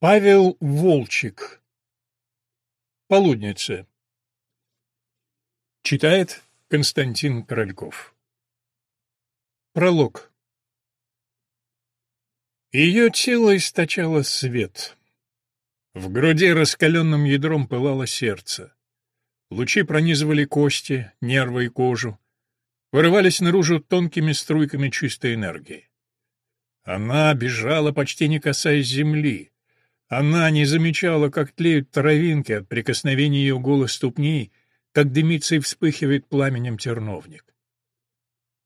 Павел Волчек. Полудница. Читает Константин Корольков. Пролог. Ее тело источало свет. В груди раскаленным ядром пылало сердце. Лучи пронизывали кости, нервы и кожу, вырывались наружу тонкими струйками чистой энергии. Она бежала, почти не касаясь земли, она не замечала, как тлеют травинки от прикосновения ее голых ступней, как дымится и вспыхивает пламенем терновник.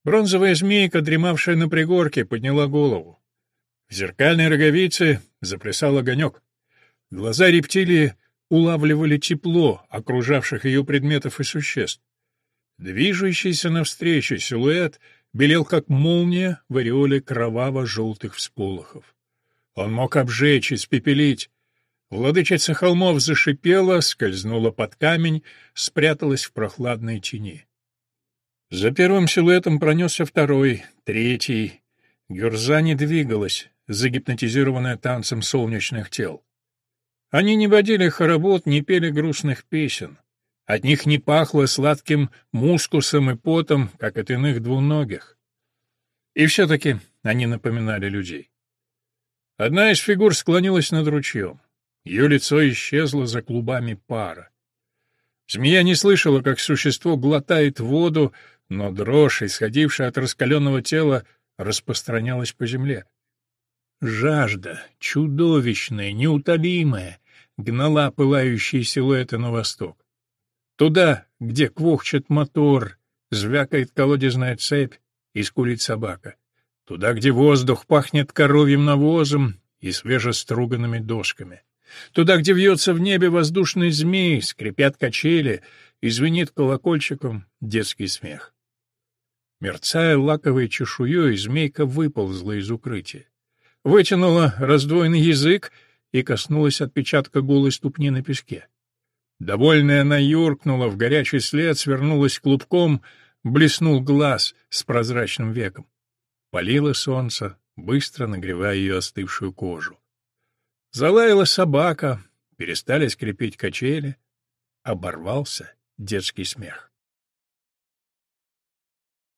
Бронзовая змейка, дремавшая на пригорке, подняла голову. В зеркальной роговице заплясал огонек. Глаза рептилии улавливали тепло окружавших ее предметов и существ. Движущийся навстречу силуэт белел, как молния в ореоле кроваво-желтых всполохов. Он мог обжечь, испепелить. Владычица холмов зашипела, скользнула под камень, спряталась в прохладной тени. За первым силуэтом пронесся второй, третий. Гюрза не двигалась, загипнотизированная танцем солнечных тел. Они не водили хоровод, не пели грустных песен. От них не пахло сладким мускусом и потом, как от иных двуногих. И все-таки они напоминали людей. Одна из фигур склонилась над ручьем. Ее лицо исчезло за клубами пара. Змея не слышала, как существо глотает воду, но дрожь, исходившая от раскаленного тела, распространялась по земле. Жажда, чудовищная, неутолимая, гнала пылающие силуэты на восток. Туда, где квохчет мотор, звякает колодезная цепь и скулит собака. Туда, где воздух пахнет коровьим навозом и свежеструганными дошками. Туда, где вьется в небе воздушный змей, скрипят качели и звенит колокольчиком детский смех. Мерцая лаковой чешуей, змейка выползла из укрытия. Вытянула раздвоенный язык и коснулась отпечатка голой ступни на песке. Довольная она юркнула в горячий след, свернулась клубком, блеснул глаз с прозрачным веком. Палило солнце, быстро нагревая ее остывшую кожу. Залаяла собака, перестали скрипеть качели, оборвался детский смех.